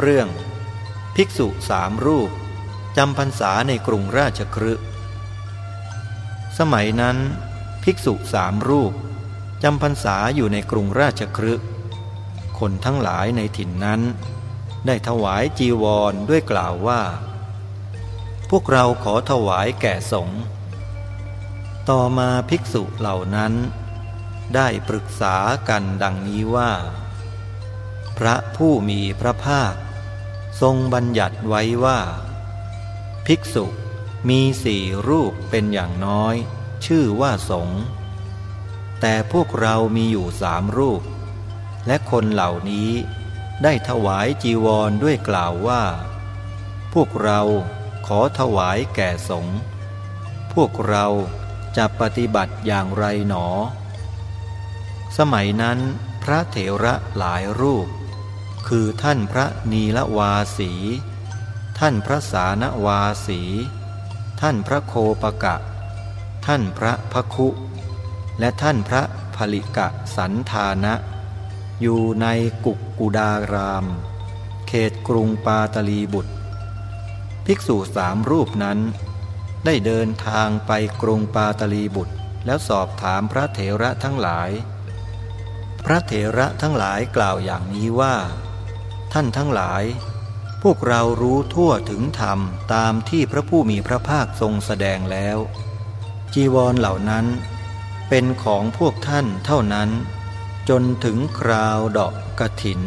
เรื่อง ภิกษุสามรูปจำพรรษาในกรุงราชครึสมัยนั้น ภิกษุสามรูปจำพรรษาอยู่ในกรุงราชครึคนทั้งหลายในถิ่นนั้น ได้ถวายจีวรด้วยกล่าวว่า พวกเราขอถวายแก่สงฆ์ต่อมาภิกษุเหล่านั้น ได้ปรึกษากันดังนี้ว่า พระผู้มีพระภาค ทรงบัญญัติไว้ว่า ภิกษุมีสี่รูปเป็นอย่างน้อย ชื่อว่าสงฆ์แต่พวกเรามีอยู่สามรูป และคนเหล่านี้ได้ถวายจีวรด้วยกล่าวว่า พวกเราขอถวายแก่สงฆ์พวกเราจะปฏิบัติอย่างไรหนอ สมัยนั้นพระเถระหลายรูป คือท่านพระนีละวาสี ท่านพระสานวาสี ท่านพระโคปกะ ท่านพระพคุ และท่านพระผลิกะสันธานะ อยู่ในกุกกุดาราม เขตกรุงปาตลีบุตร ภิกษุสามรูปนั้น ได้เดินทางไปกรุงปาตลีบุตร แล้วสอบถามพระเถระทั้งหลายพระเถระทั้งหลายกล่าวอย่างนี้ว่า ท่านทั้งหลาย พวกเรารู้ทั่วถึงธรรมตามที่พระผู้มีพระภาคทรงแสดงแล้ว จีวรเหล่านั้น เป็นของพวกท่านเท่านั้น จนถึงคราวดอกกระถิน